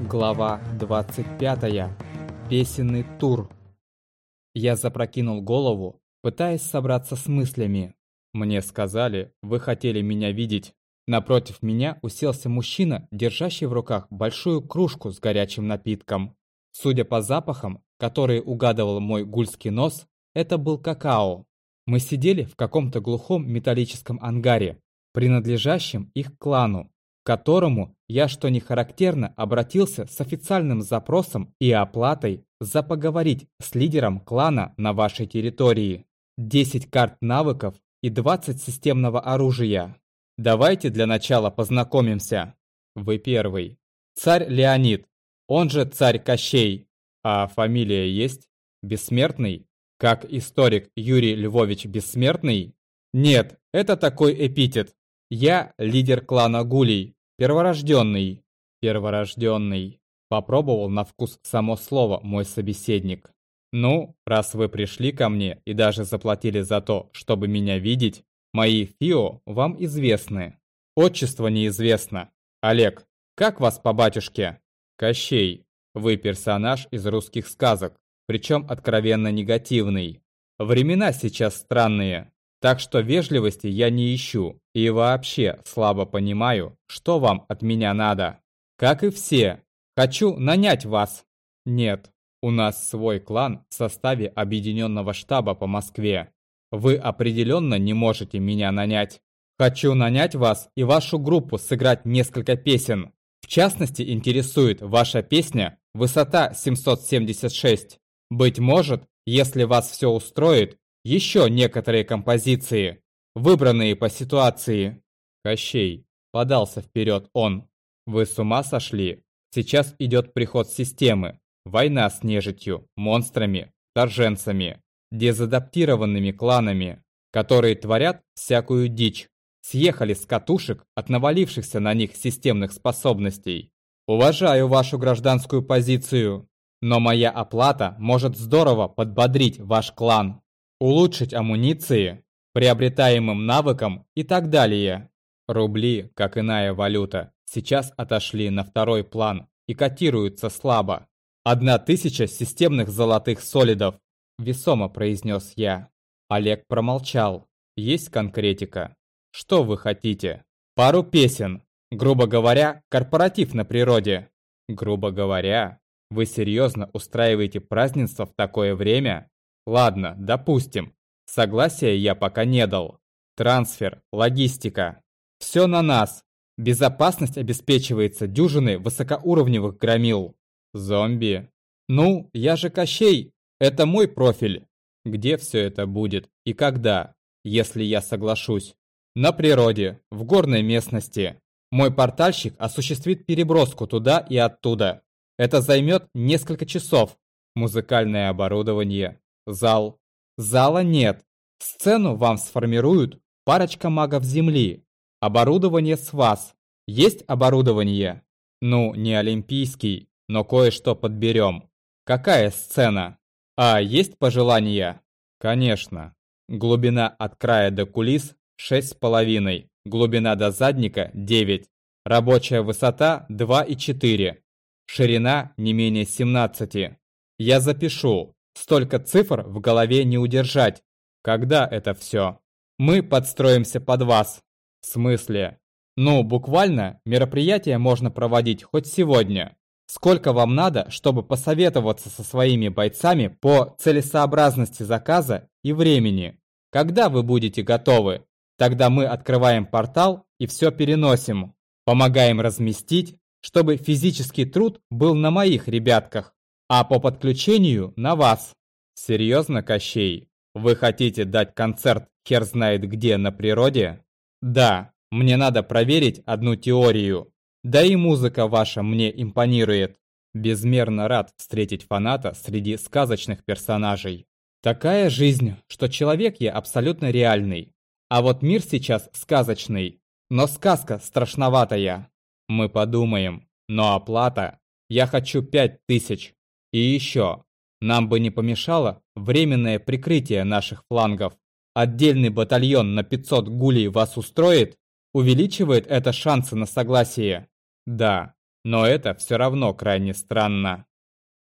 Глава 25. Песенный тур. Я запрокинул голову, пытаясь собраться с мыслями. Мне сказали, вы хотели меня видеть. Напротив меня уселся мужчина, держащий в руках большую кружку с горячим напитком. Судя по запахам, которые угадывал мой гульский нос, это был какао. Мы сидели в каком-то глухом металлическом ангаре, принадлежащем их клану, которому я, что не характерно, обратился с официальным запросом и оплатой за поговорить с лидером клана на вашей территории. 10 карт навыков и 20 системного оружия. Давайте для начала познакомимся. Вы первый. Царь Леонид, он же царь Кощей. А фамилия есть? Бессмертный? Как историк Юрий Львович Бессмертный? Нет, это такой эпитет. Я лидер клана Гулей, Перворожденный. Перворожденный. Попробовал на вкус само слово мой собеседник. Ну, раз вы пришли ко мне и даже заплатили за то, чтобы меня видеть, мои ФИО вам известны. Отчество неизвестно. Олег, как вас по батюшке? Кощей. Вы персонаж из русских сказок, причем откровенно негативный. Времена сейчас странные. Так что вежливости я не ищу и вообще слабо понимаю, что вам от меня надо. Как и все, хочу нанять вас. Нет, у нас свой клан в составе объединенного штаба по Москве. Вы определенно не можете меня нанять. Хочу нанять вас и вашу группу сыграть несколько песен. В частности, интересует ваша песня «Высота 776». Быть может, если вас все устроит, еще некоторые композиции, выбранные по ситуации. Кощей, подался вперед он. Вы с ума сошли? Сейчас идет приход системы. Война с нежитью, монстрами, торженцами, дезадаптированными кланами, которые творят всякую дичь. Съехали с катушек от навалившихся на них системных способностей. Уважаю вашу гражданскую позицию, но моя оплата может здорово подбодрить ваш клан улучшить амуниции, приобретаемым навыкам и так далее. Рубли, как иная валюта, сейчас отошли на второй план и котируются слабо. «Одна тысяча системных золотых солидов», – весомо произнес я. Олег промолчал. «Есть конкретика? Что вы хотите? Пару песен. Грубо говоря, корпоратив на природе. Грубо говоря, вы серьезно устраиваете празднество в такое время? Ладно, допустим. Согласия я пока не дал. Трансфер, логистика. Все на нас. Безопасность обеспечивается дюжиной высокоуровневых громил. Зомби. Ну, я же Кощей. Это мой профиль. Где все это будет и когда, если я соглашусь? На природе, в горной местности. Мой портальщик осуществит переброску туда и оттуда. Это займет несколько часов. Музыкальное оборудование, Зал. Зала нет. Сцену вам сформируют парочка магов Земли. Оборудование с вас. Есть оборудование? Ну, не олимпийский, но кое-что подберем. Какая сцена? А, есть пожелания? Конечно. Глубина от края до кулис 6,5. Глубина до задника 9. Рабочая высота 2,4. Ширина не менее 17. Я запишу. Столько цифр в голове не удержать. Когда это все? Мы подстроимся под вас. В смысле? Ну, буквально, мероприятие можно проводить хоть сегодня. Сколько вам надо, чтобы посоветоваться со своими бойцами по целесообразности заказа и времени? Когда вы будете готовы? Тогда мы открываем портал и все переносим. Помогаем разместить, чтобы физический труд был на моих ребятках а по подключению на вас. Серьезно, Кощей? Вы хотите дать концерт хер знает где на природе? Да, мне надо проверить одну теорию. Да и музыка ваша мне импонирует. Безмерно рад встретить фаната среди сказочных персонажей. Такая жизнь, что человек я абсолютно реальный. А вот мир сейчас сказочный. Но сказка страшноватая. Мы подумаем. Но оплата? Я хочу пять тысяч. И еще, нам бы не помешало временное прикрытие наших флангов. Отдельный батальон на 500 гулей вас устроит? Увеличивает это шансы на согласие? Да, Но это все равно крайне странно.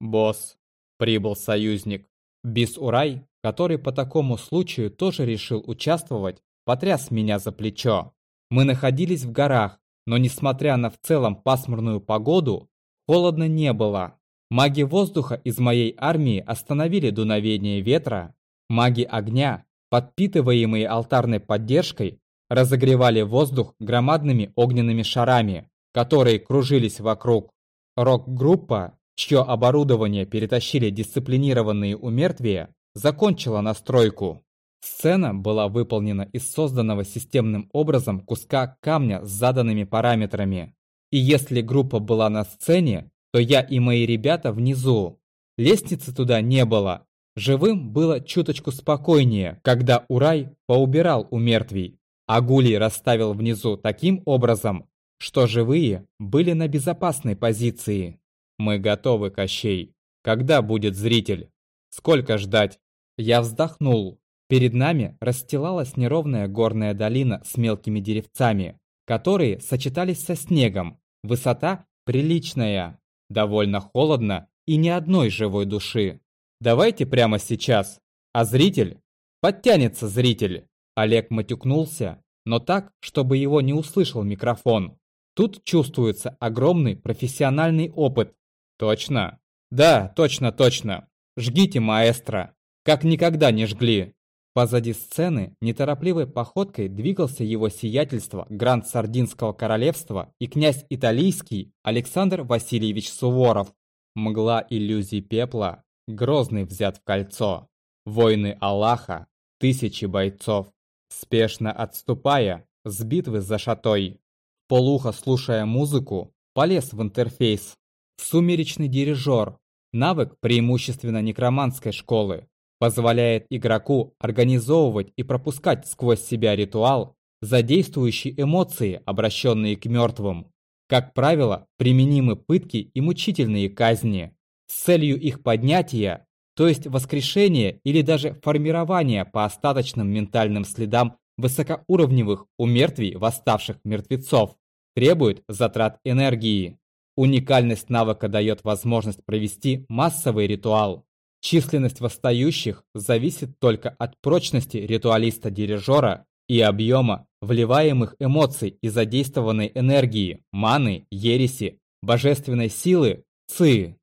Босс, прибыл союзник. Бис-Урай, который по такому случаю тоже решил участвовать, потряс меня за плечо. Мы находились в горах, но несмотря на в целом пасмурную погоду, холодно не было. Маги воздуха из моей армии остановили дуновение ветра. Маги огня, подпитываемые алтарной поддержкой, разогревали воздух громадными огненными шарами, которые кружились вокруг. Рок-группа, чье оборудование перетащили дисциплинированные умертвия, закончила настройку. Сцена была выполнена из созданного системным образом куска камня с заданными параметрами. И если группа была на сцене, то я и мои ребята внизу. Лестницы туда не было. Живым было чуточку спокойнее, когда Урай поубирал у мертвей, а Гулий расставил внизу таким образом, что живые были на безопасной позиции. Мы готовы, Кощей. Когда будет зритель? Сколько ждать? Я вздохнул. Перед нами расстилалась неровная горная долина с мелкими деревцами, которые сочетались со снегом. Высота приличная, довольно холодно и ни одной живой души. Давайте прямо сейчас. А зритель? Подтянется зритель. Олег матюкнулся, но так, чтобы его не услышал микрофон. Тут чувствуется огромный профессиональный опыт. Точно? Да, точно, точно. Жгите, маэстро как никогда не жгли. Позади сцены неторопливой походкой двигался его сиятельство гранд Сардинского королевства и князь Италийский Александр Васильевич Суворов. Мгла иллюзий пепла, грозный взят в кольцо. Войны Аллаха, тысячи бойцов. Спешно отступая, с битвы за шатой. Полухо слушая музыку, полез в интерфейс. Сумеречный дирижер, навык преимущественно некроманской школы, позволяет игроку организовывать и пропускать сквозь себя ритуал, задействующий эмоции, обращенные к мертвым. Как правило, применимы пытки и мучительные казни с целью их поднятия, то есть воскрешения или даже формирования по остаточным ментальным следам высокоуровневых у мертвей восставших мертвецов, требует затрат энергии. Уникальность навыка дает возможность провести массовый ритуал, Численность восстающих зависит только от прочности ритуалиста-дирижера и объема вливаемых эмоций и задействованной энергии, маны, ереси, божественной силы, ци.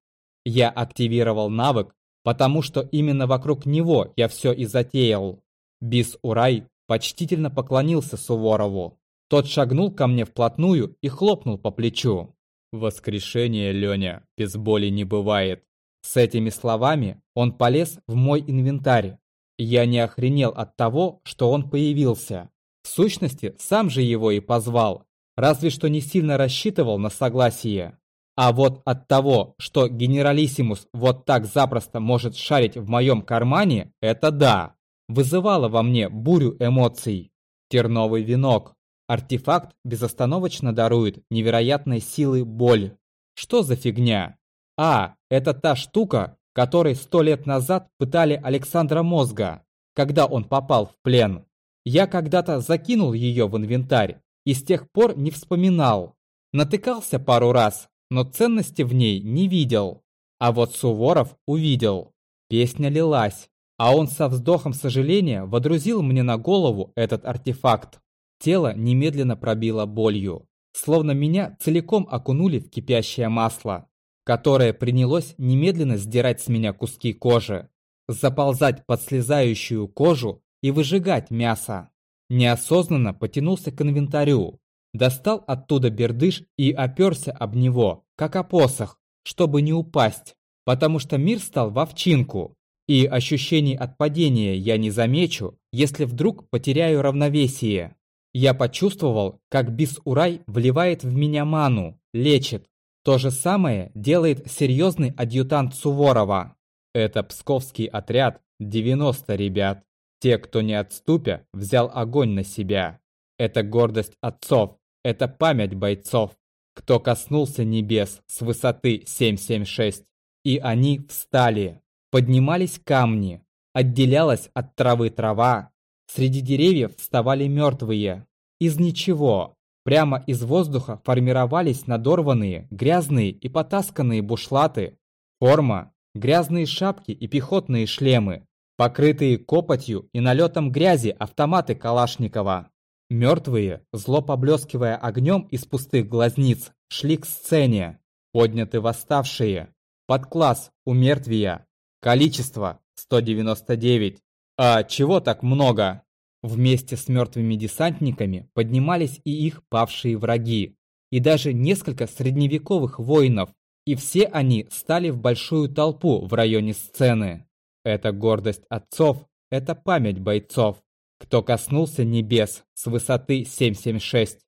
Я активировал навык, потому что именно вокруг него я все и затеял. Бис Урай почтительно поклонился Суворову. Тот шагнул ко мне вплотную и хлопнул по плечу. «Воскрешение, Леня, без боли не бывает. С этими словами он полез в мой инвентарь. Я не охренел от того, что он появился. В сущности, сам же его и позвал, разве что не сильно рассчитывал на согласие. А вот от того, что генералиссимус вот так запросто может шарить в моем кармане, это да, вызывало во мне бурю эмоций. Терновый венок. Артефакт безостановочно дарует невероятной силы боль. Что за фигня? А, это та штука, которой сто лет назад пытали Александра Мозга, когда он попал в плен. Я когда-то закинул ее в инвентарь и с тех пор не вспоминал. Натыкался пару раз, но ценности в ней не видел. А вот Суворов увидел. Песня лилась, а он со вздохом сожаления водрузил мне на голову этот артефакт. Тело немедленно пробило болью, словно меня целиком окунули в кипящее масло которое принялось немедленно сдирать с меня куски кожи, заползать под слезающую кожу и выжигать мясо. Неосознанно потянулся к инвентарю, достал оттуда бердыш и оперся об него, как о посох, чтобы не упасть, потому что мир стал в овчинку, и ощущений от падения я не замечу, если вдруг потеряю равновесие. Я почувствовал, как Бис-Урай вливает в меня ману, лечит, то же самое делает серьезный адъютант Суворова. Это псковский отряд 90 ребят. Те, кто не отступя, взял огонь на себя. Это гордость отцов, это память бойцов. Кто коснулся небес с высоты 776. И они встали. Поднимались камни. Отделялась от травы трава. Среди деревьев вставали мертвые. Из ничего. Прямо из воздуха формировались надорванные, грязные и потасканные бушлаты, форма, грязные шапки и пехотные шлемы, покрытые копотью и налетом грязи автоматы Калашникова. Мертвые, зло поблескивая огнем из пустых глазниц, шли к сцене. Подняты восставшие. Подкласс у мертвия. Количество 199. А чего так много? Вместе с мертвыми десантниками поднимались и их павшие враги, и даже несколько средневековых воинов, и все они стали в большую толпу в районе сцены. Это гордость отцов, это память бойцов, кто коснулся небес с высоты 776.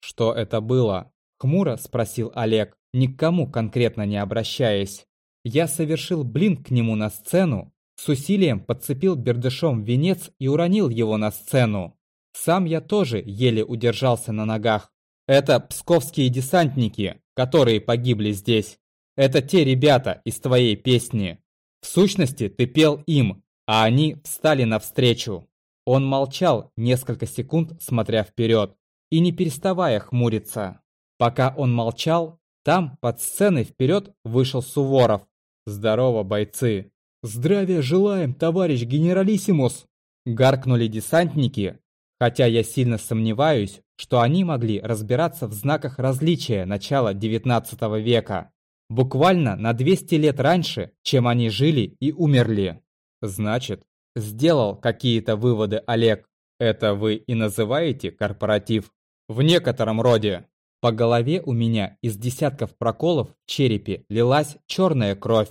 Что это было? Хмуро спросил Олег, никому конкретно не обращаясь. Я совершил блин к нему на сцену, с усилием подцепил бердышом венец и уронил его на сцену. Сам я тоже еле удержался на ногах. Это псковские десантники, которые погибли здесь. Это те ребята из твоей песни. В сущности, ты пел им, а они встали навстречу. Он молчал несколько секунд, смотря вперед, и не переставая хмуриться. Пока он молчал, там, под сценой вперед, вышел Суворов. «Здорово, бойцы!» «Здравия желаем, товарищ генералиссимус!» Гаркнули десантники, хотя я сильно сомневаюсь, что они могли разбираться в знаках различия начала XIX века. Буквально на 200 лет раньше, чем они жили и умерли. Значит, сделал какие-то выводы Олег. Это вы и называете корпоратив? В некотором роде. По голове у меня из десятков проколов в черепе лилась черная кровь.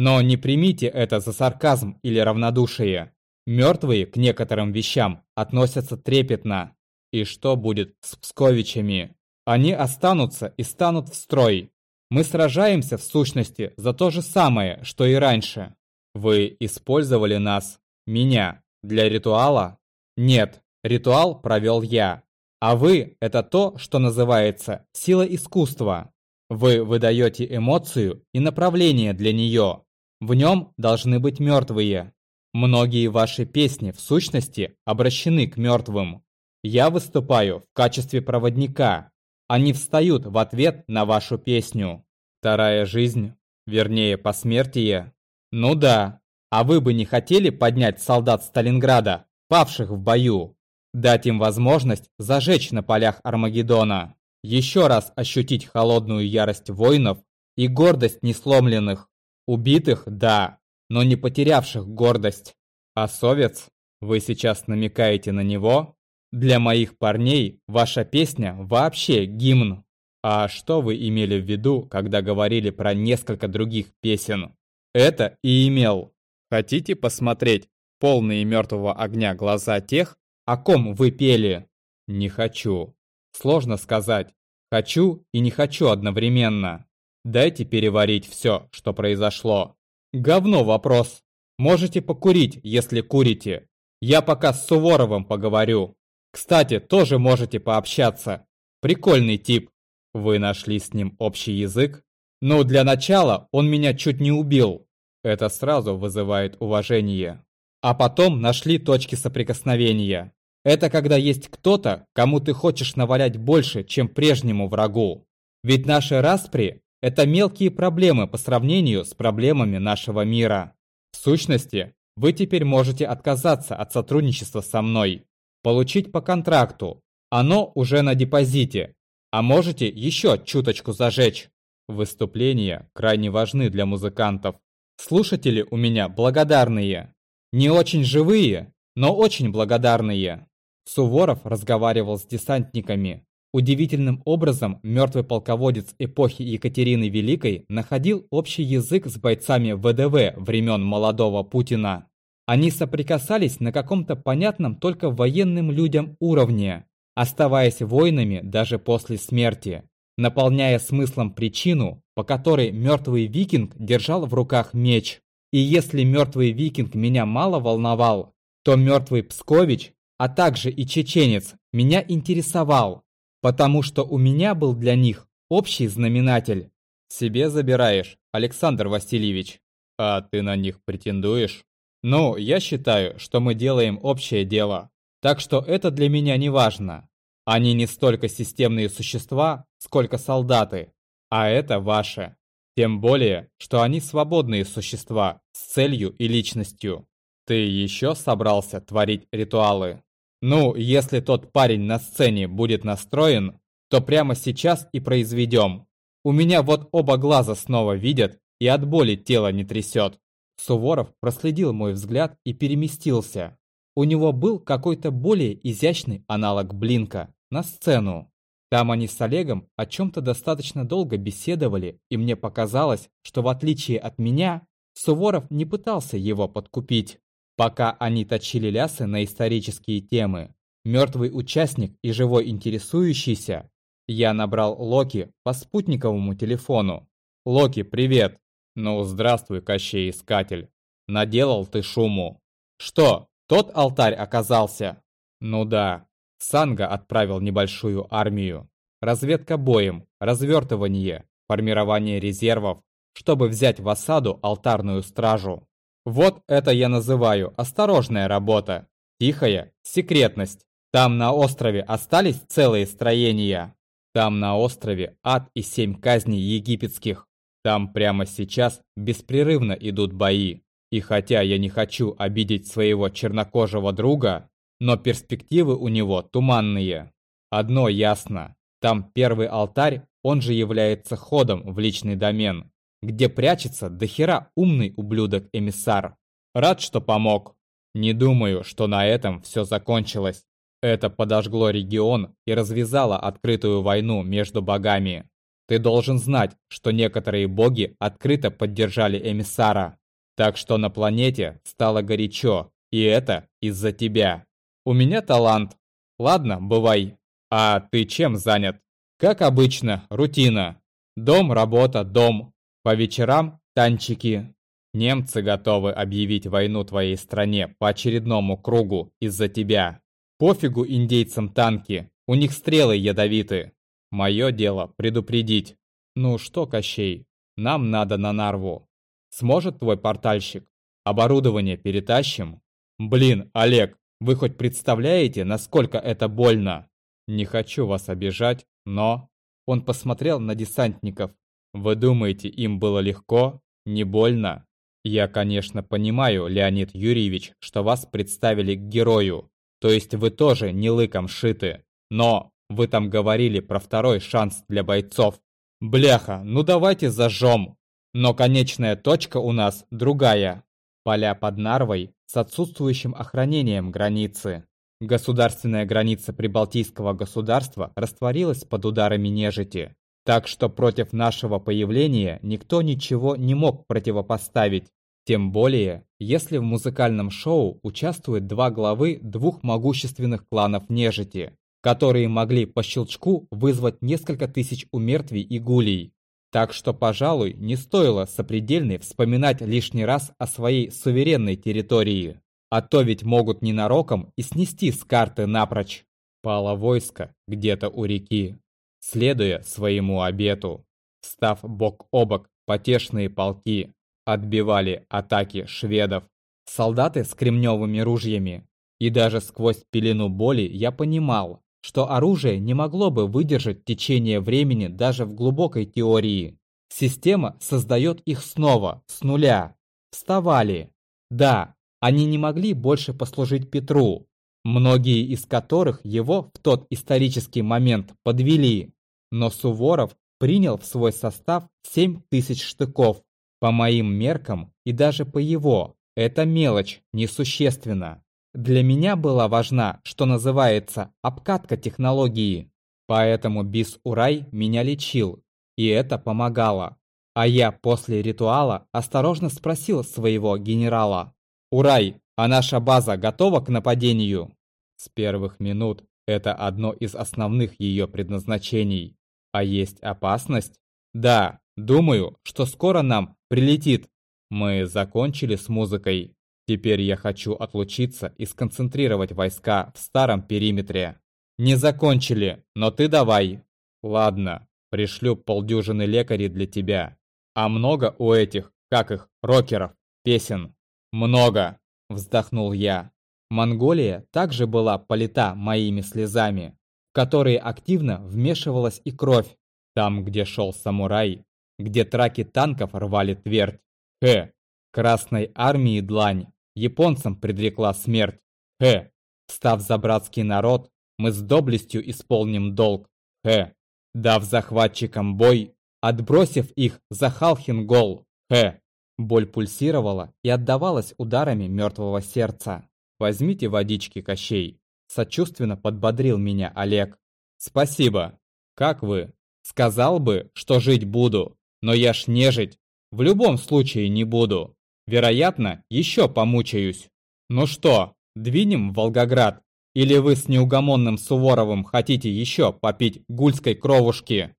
Но не примите это за сарказм или равнодушие. Мертвые к некоторым вещам относятся трепетно. И что будет с псковичами? Они останутся и станут в строй. Мы сражаемся в сущности за то же самое, что и раньше. Вы использовали нас, меня, для ритуала? Нет, ритуал провел я. А вы – это то, что называется сила искусства. Вы выдаете эмоцию и направление для нее. В нем должны быть мертвые. Многие ваши песни в сущности обращены к мертвым. Я выступаю в качестве проводника. Они встают в ответ на вашу песню. Вторая жизнь, вернее посмертие. Ну да, а вы бы не хотели поднять солдат Сталинграда, павших в бою? Дать им возможность зажечь на полях Армагеддона. Еще раз ощутить холодную ярость воинов и гордость несломленных. Убитых, да, но не потерявших гордость. А совец? Вы сейчас намекаете на него? Для моих парней ваша песня вообще гимн. А что вы имели в виду, когда говорили про несколько других песен? Это и имел. Хотите посмотреть полные мертвого огня глаза тех, о ком вы пели? Не хочу. Сложно сказать. Хочу и не хочу одновременно. Дайте переварить все, что произошло. Говно вопрос. Можете покурить, если курите. Я пока с Суворовым поговорю. Кстати, тоже можете пообщаться. Прикольный тип. Вы нашли с ним общий язык? Ну, для начала он меня чуть не убил. Это сразу вызывает уважение. А потом нашли точки соприкосновения. Это когда есть кто-то, кому ты хочешь навалять больше, чем прежнему врагу. Ведь наши распри это мелкие проблемы по сравнению с проблемами нашего мира. В сущности, вы теперь можете отказаться от сотрудничества со мной, получить по контракту, оно уже на депозите, а можете еще чуточку зажечь. Выступления крайне важны для музыкантов. Слушатели у меня благодарные. Не очень живые, но очень благодарные. Суворов разговаривал с десантниками, Удивительным образом мертвый полководец эпохи Екатерины Великой находил общий язык с бойцами ВДВ времен молодого Путина. Они соприкасались на каком-то понятном только военным людям уровне, оставаясь воинами даже после смерти, наполняя смыслом причину, по которой мертвый викинг держал в руках меч. И если мертвый викинг меня мало волновал, то мертвый Пскович, а также и чеченец, меня интересовал, потому что у меня был для них общий знаменатель. Себе забираешь, Александр Васильевич. А ты на них претендуешь? Ну, я считаю, что мы делаем общее дело. Так что это для меня не важно. Они не столько системные существа, сколько солдаты, а это ваше. Тем более, что они свободные существа с целью и личностью. Ты еще собрался творить ритуалы? Ну, если тот парень на сцене будет настроен, то прямо сейчас и произведем. У меня вот оба глаза снова видят, и от боли тело не трясет. Суворов проследил мой взгляд и переместился. У него был какой-то более изящный аналог блинка на сцену. Там они с Олегом о чем-то достаточно долго беседовали, и мне показалось, что в отличие от меня, Суворов не пытался его подкупить. Пока они точили лясы на исторические темы, мертвый участник и живой интересующийся, я набрал Локи по спутниковому телефону. «Локи, привет!» «Ну, здравствуй, Кощей-искатель. Наделал ты шуму». «Что, тот алтарь оказался?» «Ну да, Санга отправил небольшую армию. Разведка боем, развертывание, формирование резервов, чтобы взять в осаду алтарную стражу. Вот это я называю осторожная работа. Тихая секретность. Там на острове остались целые строения. Там на острове ад и семь казней египетских. Там прямо сейчас беспрерывно идут бои. И хотя я не хочу обидеть своего чернокожего друга, но перспективы у него туманные. Одно ясно, там первый алтарь, он же является ходом в личный домен, где прячется дохера умный ублюдок-эмиссар. Рад, что помог. Не думаю, что на этом все закончилось. Это подожгло регион и развязало открытую войну между богами. Ты должен знать, что некоторые боги открыто поддержали эмиссара. Так что на планете стало горячо, и это из-за тебя. У меня талант. Ладно, бывай. А ты чем занят? Как обычно, рутина. Дом, работа, дом. По вечерам танчики. Немцы готовы объявить войну твоей стране по очередному кругу из-за тебя. Пофигу индейцам танки, у них стрелы ядовиты. Мое дело предупредить. Ну что, Кощей, нам надо на Нарву. Сможет твой портальщик? Оборудование перетащим? Блин, Олег, вы хоть представляете, насколько это больно? Не хочу вас обижать, но... Он посмотрел на десантников. Вы думаете, им было легко? Не больно? Я, конечно, понимаю, Леонид Юрьевич, что вас представили к герою. То есть вы тоже не лыком шиты. Но вы там говорили про второй шанс для бойцов. Бляха, ну давайте зажжем. Но конечная точка у нас другая. Поля под Нарвой с отсутствующим охранением границы. Государственная граница Прибалтийского государства растворилась под ударами нежити, так что против нашего появления никто ничего не мог противопоставить. Тем более, если в музыкальном шоу участвуют два главы двух могущественных кланов нежити, которые могли по щелчку вызвать несколько тысяч умертвий и гулей. Так что, пожалуй, не стоило сопредельной вспоминать лишний раз о своей суверенной территории. А то ведь могут ненароком и снести с карты напрочь. Пало войско где-то у реки, следуя своему обету. Став бок о бок, потешные полки отбивали атаки шведов. Солдаты с кремневыми ружьями. И даже сквозь пелену боли я понимал, что оружие не могло бы выдержать течение времени даже в глубокой теории. Система создает их снова, с нуля. Вставали. Да, они не могли больше послужить Петру, многие из которых его в тот исторический момент подвели. Но Суворов принял в свой состав 7 тысяч штыков. По моим меркам и даже по его, это мелочь, несущественно. Для меня была важна, что называется, обкатка технологии. Поэтому Бис-Урай меня лечил, и это помогало. А я после ритуала осторожно спросил своего генерала. «Урай, а наша база готова к нападению?» С первых минут это одно из основных ее предназначений. А есть опасность? Да, думаю, что скоро нам прилетит. Мы закончили с музыкой. Теперь я хочу отлучиться и сконцентрировать войска в старом периметре. Не закончили, но ты давай. Ладно, пришлю полдюжины лекарей для тебя. А много у этих, как их, рокеров, песен? Много, вздохнул я. Монголия также была полита моими слезами. В которые активно вмешивалась и кровь. Там, где шел самурай, где траки танков рвали твердь. Хе, Красной армии длань, японцам предрекла смерть. Хе, став за братский народ, мы с доблестью исполним долг. Хе, дав захватчикам бой, отбросив их за Халхингол. Хе, боль пульсировала и отдавалась ударами мертвого сердца. Возьмите водички, Кощей. Сочувственно подбодрил меня Олег. Спасибо. Как вы? Сказал бы, что жить буду, но я ж не жить. В любом случае не буду. Вероятно, еще помучаюсь. Ну что, двинем в Волгоград? Или вы с неугомонным Суворовым хотите еще попить гульской кровушки?